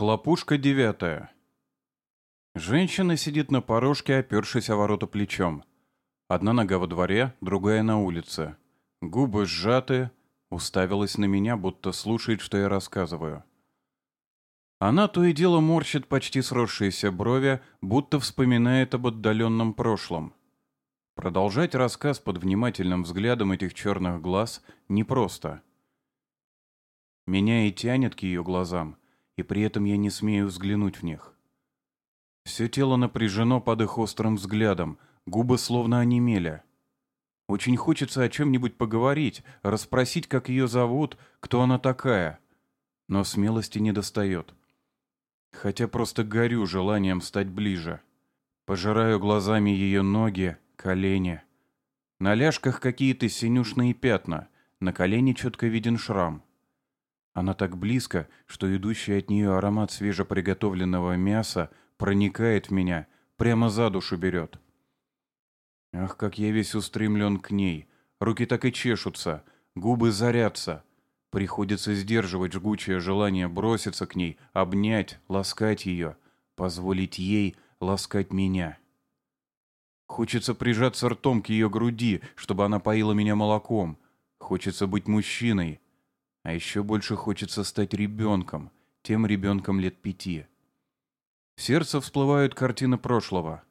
Хлопушка девятая. Женщина сидит на порожке, опершись о ворота плечом. Одна нога во дворе, другая на улице. Губы сжаты, уставилась на меня, будто слушает, что я рассказываю. Она то и дело морщит почти сросшиеся брови, будто вспоминает об отдаленном прошлом. Продолжать рассказ под внимательным взглядом этих черных глаз непросто. Меня и тянет к ее глазам, и при этом я не смею взглянуть в них. Все тело напряжено под их острым взглядом, губы словно онемели. Очень хочется о чем-нибудь поговорить, расспросить, как ее зовут, кто она такая. Но смелости не достает. Хотя просто горю желанием стать ближе. Пожираю глазами ее ноги, колени. На ляжках какие-то синюшные пятна, на колене четко виден шрам. Она так близко, что идущий от нее аромат свежеприготовленного мяса проникает в меня, прямо за душу берет. Ах, как я весь устремлен к ней. Руки так и чешутся, губы зарятся. Приходится сдерживать жгучее желание броситься к ней, обнять, ласкать ее, позволить ей ласкать меня. Хочется прижаться ртом к ее груди, чтобы она поила меня молоком. Хочется быть мужчиной, а еще больше хочется стать ребенком, тем ребенком лет пяти. В сердце всплывают картины прошлого.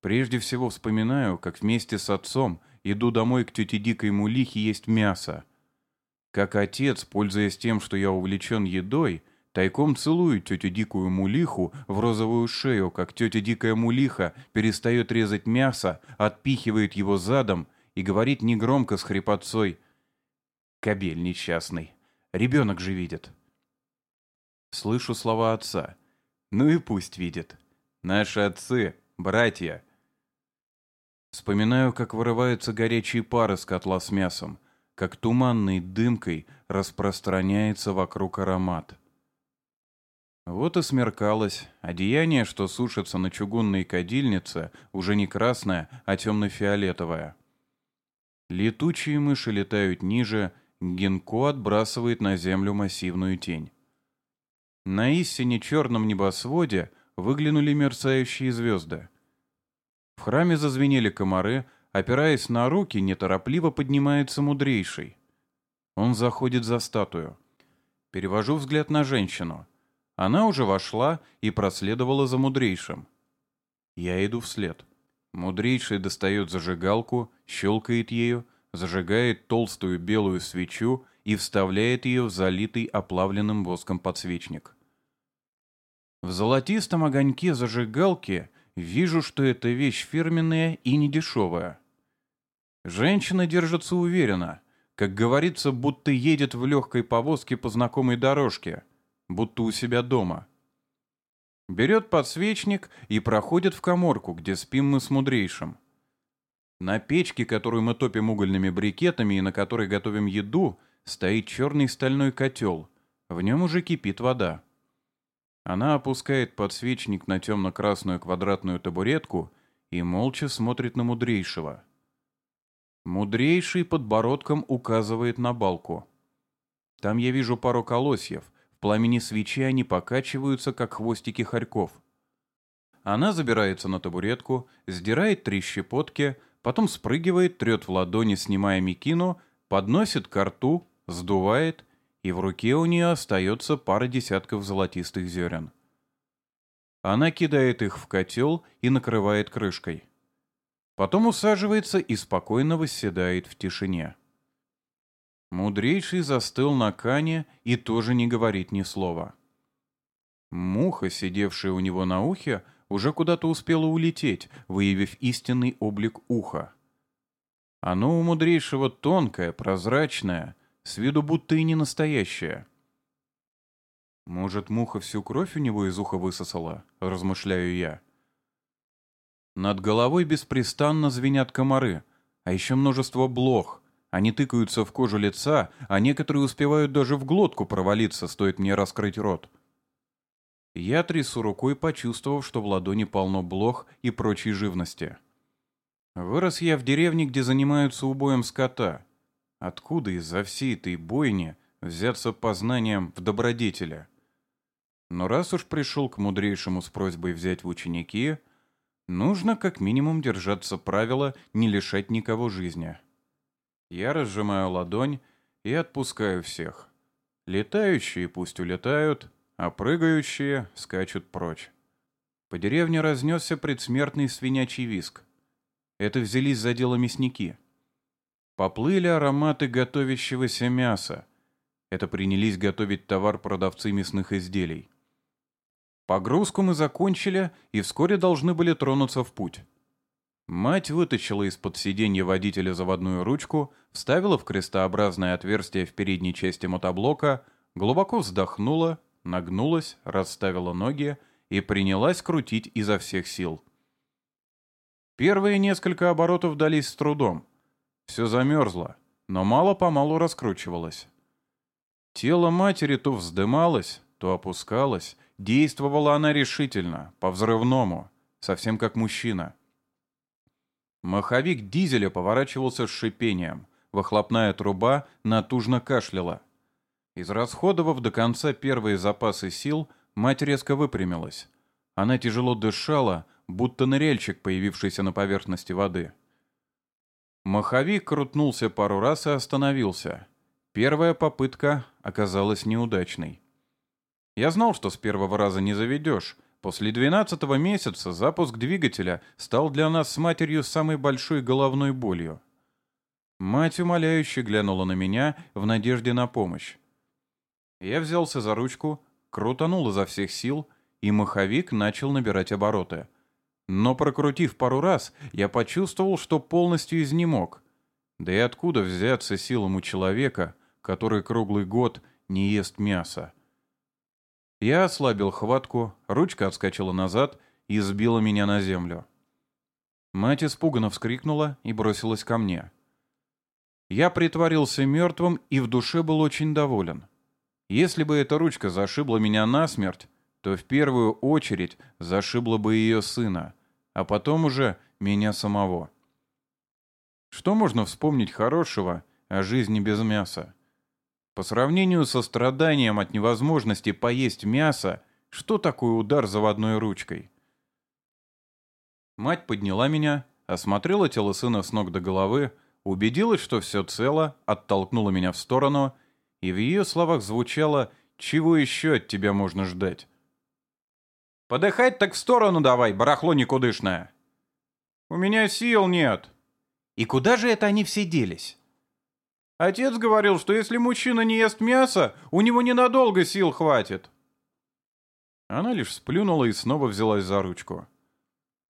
Прежде всего вспоминаю, как вместе с отцом иду домой к тете Дикой Мулихе есть мясо. Как отец, пользуясь тем, что я увлечен едой, тайком целует тетю Дикую Мулиху в розовую шею, как тетя Дикая Мулиха перестает резать мясо, отпихивает его задом и говорит негромко с хрипотцой «Кобель несчастный». Ребенок же видит. Слышу слова отца. Ну и пусть видит. Наши отцы, братья. Вспоминаю, как вырываются горячие пары с котла с мясом, как туманной дымкой распространяется вокруг аромат. Вот и смеркалось. Одеяние, что сушится на чугунной кадильнице, уже не красное, а темно-фиолетовое. Летучие мыши летают ниже, Гинко отбрасывает на землю массивную тень. На истине черном небосводе выглянули мерцающие звезды. В храме зазвенели комары, опираясь на руки, неторопливо поднимается мудрейший. Он заходит за статую. Перевожу взгляд на женщину. Она уже вошла и проследовала за мудрейшим. Я иду вслед. Мудрейший достает зажигалку, щелкает ею, зажигает толстую белую свечу и вставляет ее в залитый оплавленным воском подсвечник. В золотистом огоньке зажигалки вижу, что эта вещь фирменная и недешевая. Женщина держится уверенно, как говорится, будто едет в легкой повозке по знакомой дорожке, будто у себя дома. Берет подсвечник и проходит в коморку, где спим мы с мудрейшим. На печке, которую мы топим угольными брикетами и на которой готовим еду, стоит черный стальной котел. В нем уже кипит вода. Она опускает подсвечник на темно-красную квадратную табуретку и молча смотрит на мудрейшего. Мудрейший подбородком указывает на балку. Там я вижу пару колосьев. В пламени свечи они покачиваются, как хвостики хорьков. Она забирается на табуретку, сдирает три щепотки — потом спрыгивает, трет в ладони, снимая мекину, подносит ко рту, сдувает, и в руке у нее остается пара десятков золотистых зерен. Она кидает их в котел и накрывает крышкой. Потом усаживается и спокойно восседает в тишине. Мудрейший застыл на кане и тоже не говорит ни слова. Муха, сидевшая у него на ухе, уже куда-то успело улететь, выявив истинный облик уха. Оно у мудрейшего тонкое, прозрачное, с виду будто и не настоящее. «Может, муха всю кровь у него из уха высосала?» — размышляю я. Над головой беспрестанно звенят комары, а еще множество блох. Они тыкаются в кожу лица, а некоторые успевают даже в глотку провалиться, стоит мне раскрыть рот. Я трясу рукой, почувствовав, что в ладони полно блох и прочей живности. Вырос я в деревне, где занимаются убоем скота. Откуда из-за всей этой бойни взяться познанием в добродетеля? Но раз уж пришел к мудрейшему с просьбой взять в ученики, нужно как минимум держаться правила не лишать никого жизни. Я разжимаю ладонь и отпускаю всех. Летающие пусть улетают, а прыгающие скачут прочь. По деревне разнесся предсмертный свинячий виск. Это взялись за дело мясники. Поплыли ароматы готовящегося мяса. Это принялись готовить товар продавцы мясных изделий. Погрузку мы закончили и вскоре должны были тронуться в путь. Мать вытащила из-под сиденья водителя заводную ручку, вставила в крестообразное отверстие в передней части мотоблока, глубоко вздохнула, нагнулась, расставила ноги и принялась крутить изо всех сил. Первые несколько оборотов дались с трудом. Все замерзло, но мало-помалу раскручивалось. Тело матери то вздымалось, то опускалось. Действовала она решительно, по-взрывному, совсем как мужчина. Маховик дизеля поворачивался с шипением. Выхлопная труба натужно кашляла. Израсходовав до конца первые запасы сил, мать резко выпрямилась. Она тяжело дышала, будто ныряльщик, появившийся на поверхности воды. Маховик крутнулся пару раз и остановился. Первая попытка оказалась неудачной. Я знал, что с первого раза не заведешь. После двенадцатого месяца запуск двигателя стал для нас с матерью самой большой головной болью. Мать умоляюще глянула на меня в надежде на помощь. Я взялся за ручку, крутанул изо всех сил, и маховик начал набирать обороты — но прокрутив пару раз, я почувствовал, что полностью изнемог. Да и откуда взяться силам у человека, который круглый год не ест мясо? Я ослабил хватку, ручка отскочила назад и сбила меня на землю. Мать испуганно вскрикнула и бросилась ко мне. Я притворился мертвым и в душе был очень доволен. Если бы эта ручка зашибла меня насмерть, то в первую очередь зашибла бы ее сына а потом уже меня самого. Что можно вспомнить хорошего о жизни без мяса? По сравнению со страданием от невозможности поесть мясо, что такое удар заводной ручкой? Мать подняла меня, осмотрела тело сына с ног до головы, убедилась, что все цело, оттолкнула меня в сторону, и в ее словах звучало «Чего еще от тебя можно ждать?» Подыхать так в сторону давай, барахло никудышное. У меня сил нет. И куда же это они все делись? Отец говорил, что если мужчина не ест мясо, у него ненадолго сил хватит. Она лишь сплюнула и снова взялась за ручку.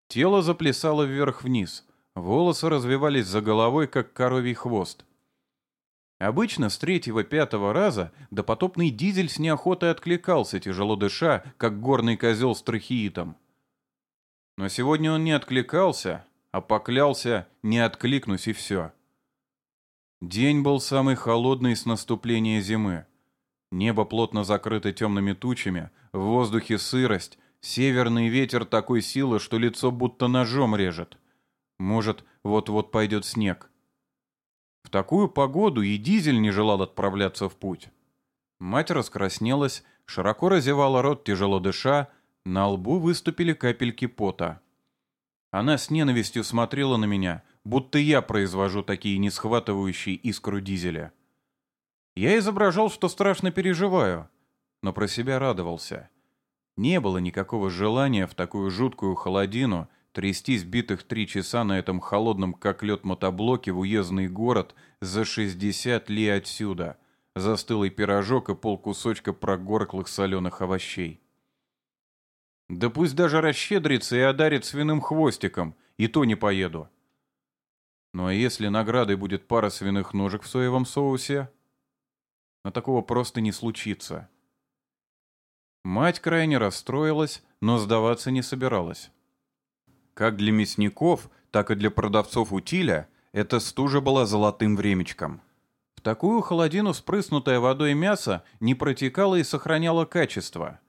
Тело заплясало вверх-вниз. Волосы развивались за головой, как коровий хвост. Обычно с третьего-пятого раза допотопный дизель с неохотой откликался, тяжело дыша, как горный козел с трахеитом. Но сегодня он не откликался, а поклялся «не откликнусь» и все. День был самый холодный с наступления зимы. Небо плотно закрыто темными тучами, в воздухе сырость, северный ветер такой силы, что лицо будто ножом режет. Может, вот-вот пойдет снег. В такую погоду и дизель не желал отправляться в путь. Мать раскраснелась, широко разевала рот, тяжело дыша, на лбу выступили капельки пота. Она с ненавистью смотрела на меня, будто я произвожу такие не схватывающие искру дизеля. Я изображал, что страшно переживаю, но про себя радовался. Не было никакого желания в такую жуткую холодину Трястись битых три часа на этом холодном как лед мотоблоке в уездный город за 60 ли отсюда. Застылый пирожок и полкусочка прогорклых соленых овощей. Да пусть даже расщедрится и одарит свиным хвостиком, и то не поеду. Ну а если наградой будет пара свиных ножек в соевом соусе? Но такого просто не случится. Мать крайне расстроилась, но сдаваться не собиралась. Как для мясников, так и для продавцов утиля эта стужа была золотым времечком. В такую холодину спрыснутое водой мясо не протекало и сохраняло качество.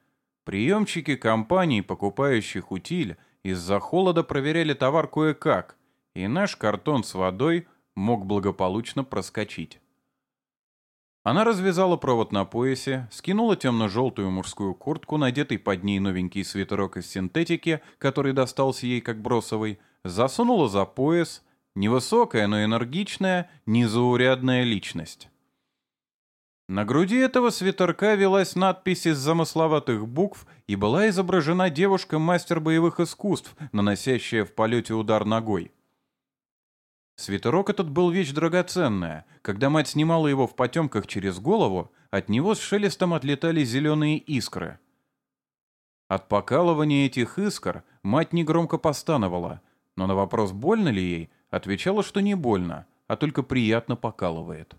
Приемщики компаний, покупающих утиль, из-за холода проверяли товар кое-как, и наш картон с водой мог благополучно проскочить. Она развязала провод на поясе, скинула темно-желтую мужскую куртку, надетый под ней новенький свитерок из синтетики, который достался ей как бросовый, засунула за пояс, невысокая, но энергичная, незаурядная личность. На груди этого свитерка велась надпись из замысловатых букв и была изображена девушка-мастер боевых искусств, наносящая в полете удар ногой. Свитерок этот был вещь драгоценная. Когда мать снимала его в потемках через голову, от него с шелестом отлетали зеленые искры. От покалывания этих искр мать негромко постановала, но на вопрос, больно ли ей, отвечала, что не больно, а только приятно покалывает.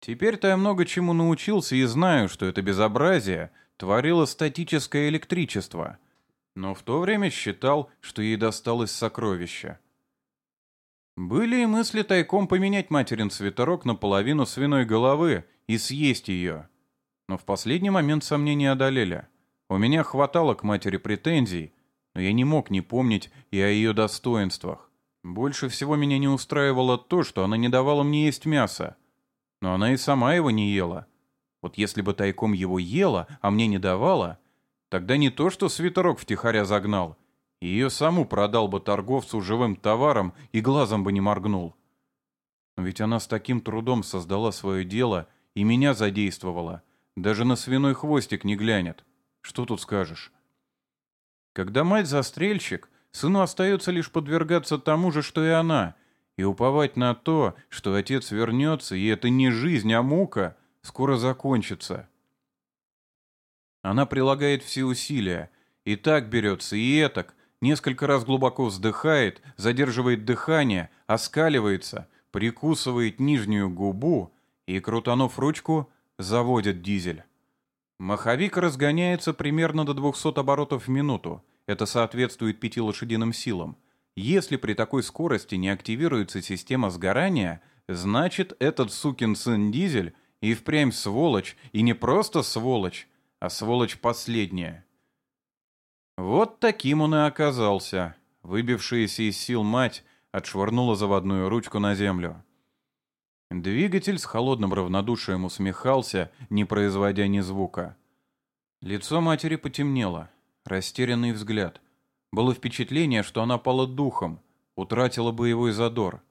Теперь-то я много чему научился и знаю, что это безобразие творило статическое электричество, но в то время считал, что ей досталось сокровище — были и мысли тайком поменять материн свитерок на половину свиной головы и съесть ее. Но в последний момент сомнения одолели. У меня хватало к матери претензий, но я не мог не помнить и о ее достоинствах. Больше всего меня не устраивало то, что она не давала мне есть мясо. Но она и сама его не ела. Вот если бы тайком его ела, а мне не давала, тогда не то, что свитерок втихаря загнал — ее саму продал бы торговцу живым товаром и глазом бы не моргнул. Но ведь она с таким трудом создала свое дело и меня задействовала. Даже на свиной хвостик не глянет. Что тут скажешь? Когда мать застрельщик, сыну остается лишь подвергаться тому же, что и она, и уповать на то, что отец вернется, и это не жизнь, а мука, скоро закончится. Она прилагает все усилия, и так берется, и этак, несколько раз глубоко вздыхает, задерживает дыхание, оскаливается, прикусывает нижнюю губу и, крутанув ручку, заводит дизель. Маховик разгоняется примерно до 200 оборотов в минуту. Это соответствует пяти лошадиным силам. Если при такой скорости не активируется система сгорания, значит этот сукин сын дизель и впрямь сволочь, и не просто сволочь, а сволочь последняя. Вот таким он и оказался. Выбившаяся из сил мать отшвырнула заводную ручку на землю. Двигатель с холодным равнодушием усмехался, не производя ни звука. Лицо матери потемнело, растерянный взгляд. Было впечатление, что она пала духом, утратила боевой задор.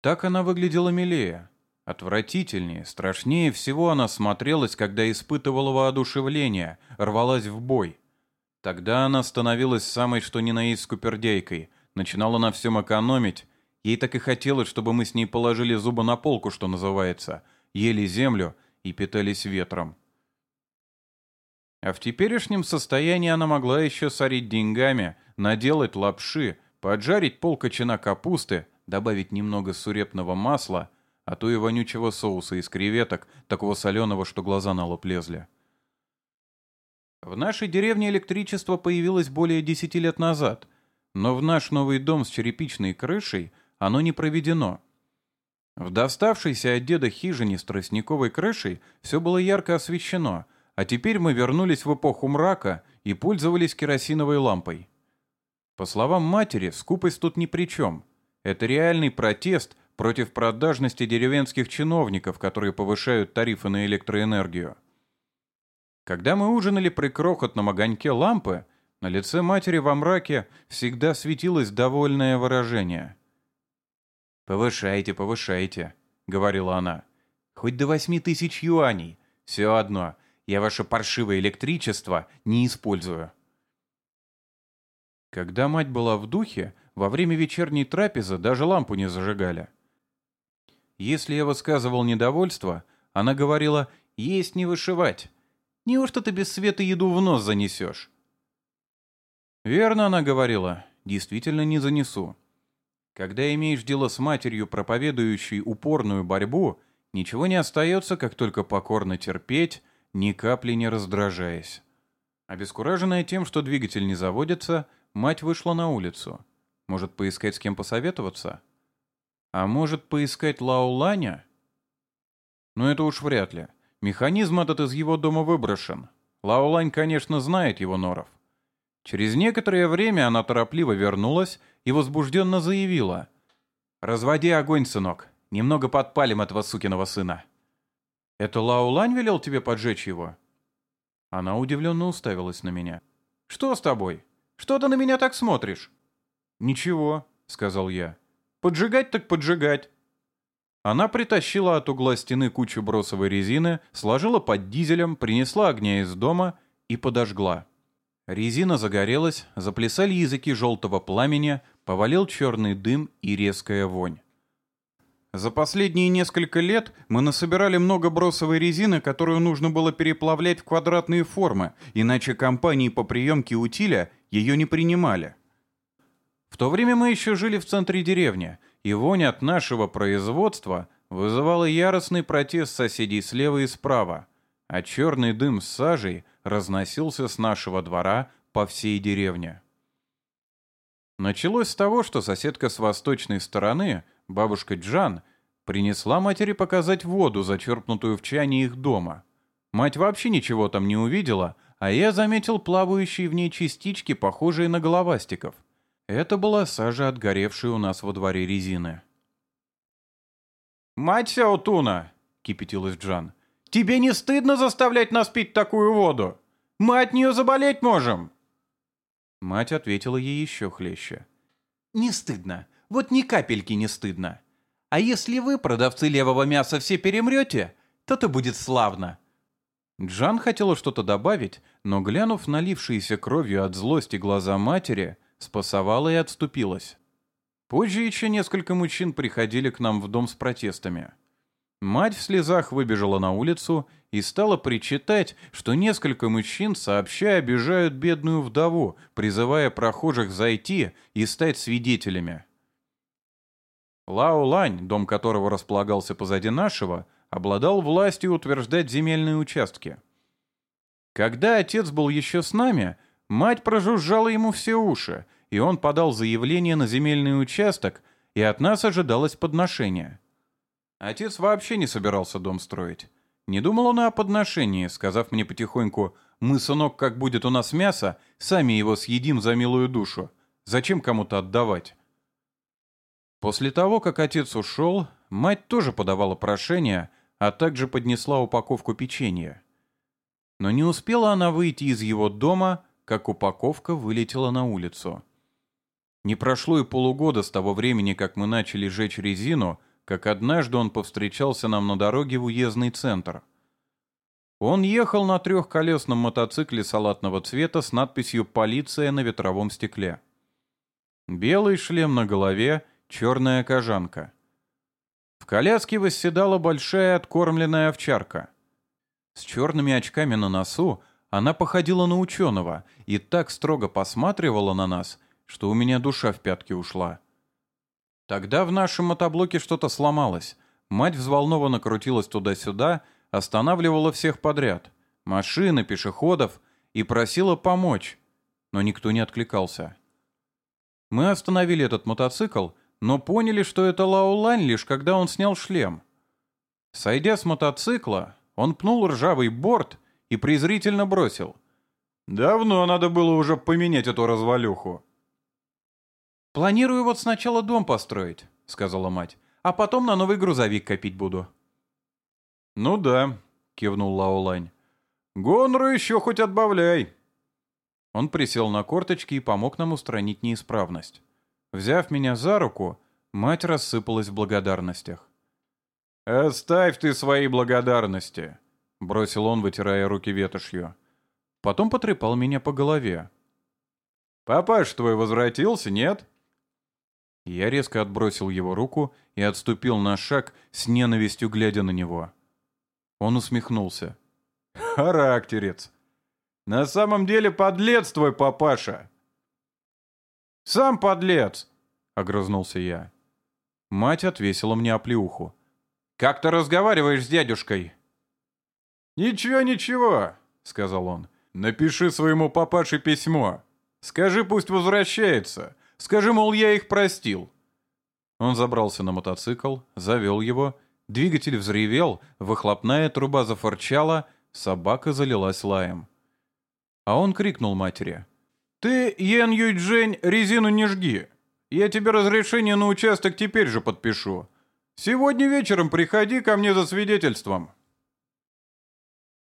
Так она выглядела милее, отвратительнее, страшнее всего она смотрелась, когда испытывала воодушевление, рвалась в бой. Тогда она становилась самой что ни на есть скупердейкой, начинала на всем экономить. Ей так и хотелось, чтобы мы с ней положили зубы на полку, что называется, ели землю и питались ветром. А в теперешнем состоянии она могла еще сорить деньгами, наделать лапши, поджарить полкочина капусты, добавить немного сурепного масла, а то и вонючего соуса из креветок, такого соленого, что глаза на лоб лезли. В нашей деревне электричество появилось более десяти лет назад, но в наш новый дом с черепичной крышей оно не проведено. В доставшейся от деда хижине с тростниковой крышей все было ярко освещено, а теперь мы вернулись в эпоху мрака и пользовались керосиновой лампой. По словам матери, скупость тут ни при чем. Это реальный протест против продажности деревенских чиновников, которые повышают тарифы на электроэнергию. Когда мы ужинали при крохотном огоньке лампы, на лице матери во мраке всегда светилось довольное выражение. «Повышайте, повышайте», — говорила она. «Хоть до восьми тысяч юаней. Все одно, я ваше паршивое электричество не использую». Когда мать была в духе, во время вечерней трапезы даже лампу не зажигали. Если я высказывал недовольство, она говорила «есть не вышивать», Неужто ты без света еду в нос занесешь?» Верно она говорила, действительно не занесу. Когда имеешь дело с матерью, проповедующей упорную борьбу, ничего не остается, как только покорно терпеть, ни капли не раздражаясь. Обескураженная тем, что двигатель не заводится, мать вышла на улицу. Может, поискать с кем посоветоваться? А может, поискать Лауланя? Но это уж вряд ли. Механизм этот из его дома выброшен. Лаолань, конечно, знает его норов. Через некоторое время она торопливо вернулась и возбужденно заявила. «Разводи огонь, сынок. Немного подпалим этого сукиного сына». «Это Лаулань велел тебе поджечь его?» Она удивленно уставилась на меня. «Что с тобой? Что ты на меня так смотришь?» «Ничего», — сказал я. «Поджигать так поджигать». Она притащила от угла стены кучу бросовой резины, сложила под дизелем, принесла огня из дома и подожгла. Резина загорелась, заплясали языки желтого пламени, повалил черный дым и резкая вонь. За последние несколько лет мы насобирали много бросовой резины, которую нужно было переплавлять в квадратные формы, иначе компании по приемке утиля ее не принимали. В то время мы еще жили в центре деревни, и вонь от нашего производства вызывала яростный протест соседей слева и справа, а черный дым с сажей разносился с нашего двора по всей деревне. Началось с того, что соседка с восточной стороны, бабушка Джан, принесла матери показать воду, зачерпнутую в чане их дома. Мать вообще ничего там не увидела, а я заметил плавающие в ней частички, похожие на головастиков — это была сажа, отгоревшая у нас во дворе резины. «Мать Сяотуна!» — кипятилась Джан. «Тебе не стыдно заставлять нас пить такую воду? Мы от нее заболеть можем!» Мать ответила ей еще хлеще. «Не стыдно. Вот ни капельки не стыдно. А если вы, продавцы левого мяса, все перемрете, то это будет славно». Джан хотела что-то добавить, но, глянув налившиеся кровью от злости глаза матери, спасовала и отступилась. Позже еще несколько мужчин приходили к нам в дом с протестами. Мать в слезах выбежала на улицу и стала причитать, что несколько мужчин сообща обижают бедную вдову, призывая прохожих зайти и стать свидетелями. Лао Лань, дом которого располагался позади нашего, обладал властью утверждать земельные участки. Когда отец был еще с нами, Мать прожужжала ему все уши, и он подал заявление на земельный участок, и от нас ожидалось подношение. Отец вообще не собирался дом строить. Не думал он о подношении, сказав мне потихоньку, «Мы, сынок, как будет у нас мясо, сами его съедим за милую душу. Зачем кому-то отдавать?» После того, как отец ушел, мать тоже подавала прошение, а также поднесла упаковку печенья. Но не успела она выйти из его дома, как упаковка вылетела на улицу. Не прошло и полугода с того времени, как мы начали жечь резину, как однажды он повстречался нам на дороге в уездный центр. Он ехал на трехколесном мотоцикле салатного цвета с надписью «Полиция» на ветровом стекле. Белый шлем на голове, черная кожанка. В коляске восседала большая откормленная овчарка. С черными очками на носу она походила на ученого и так строго посматривала на нас, что у меня душа в пятки ушла. Тогда в нашем мотоблоке что-то сломалось. Мать взволнованно крутилась туда-сюда, останавливала всех подряд. Машины, пешеходов. И просила помочь. Но никто не откликался. Мы остановили этот мотоцикл, но поняли, что это Лаолань лишь когда он снял шлем. Сойдя с мотоцикла, он пнул ржавый борт и презрительно бросил. «Давно надо было уже поменять эту развалюху». «Планирую вот сначала дом построить», — сказала мать, «а потом на новый грузовик копить буду». «Ну да», — кивнул Лаолань. «Гонору еще хоть отбавляй». Он присел на корточки и помог нам устранить неисправность. Взяв меня за руку, мать рассыпалась в благодарностях. «Оставь ты свои благодарности. — бросил он, вытирая руки ветошью. Потом потрепал меня по голове. «Папаш твой возвратился, нет?» Я резко отбросил его руку и отступил на шаг с ненавистью, глядя на него. Он усмехнулся. «Характерец! На самом деле подлец твой папаша!» «Сам подлец!» — огрызнулся я. Мать отвесила мне оплеуху. «Как ты разговариваешь с дядюшкой?» «Ничего, ничего», — сказал он. «Напиши своему папаше письмо. Скажи, пусть возвращается. Скажи, мол, я их простил». Он забрался на мотоцикл, завел его, двигатель взревел, выхлопная труба зафорчала, собака залилась лаем. А он крикнул матери. «Ты, Ян Юйджень, резину не жги. Я тебе разрешение на участок теперь же подпишу. Сегодня вечером приходи ко мне за свидетельством».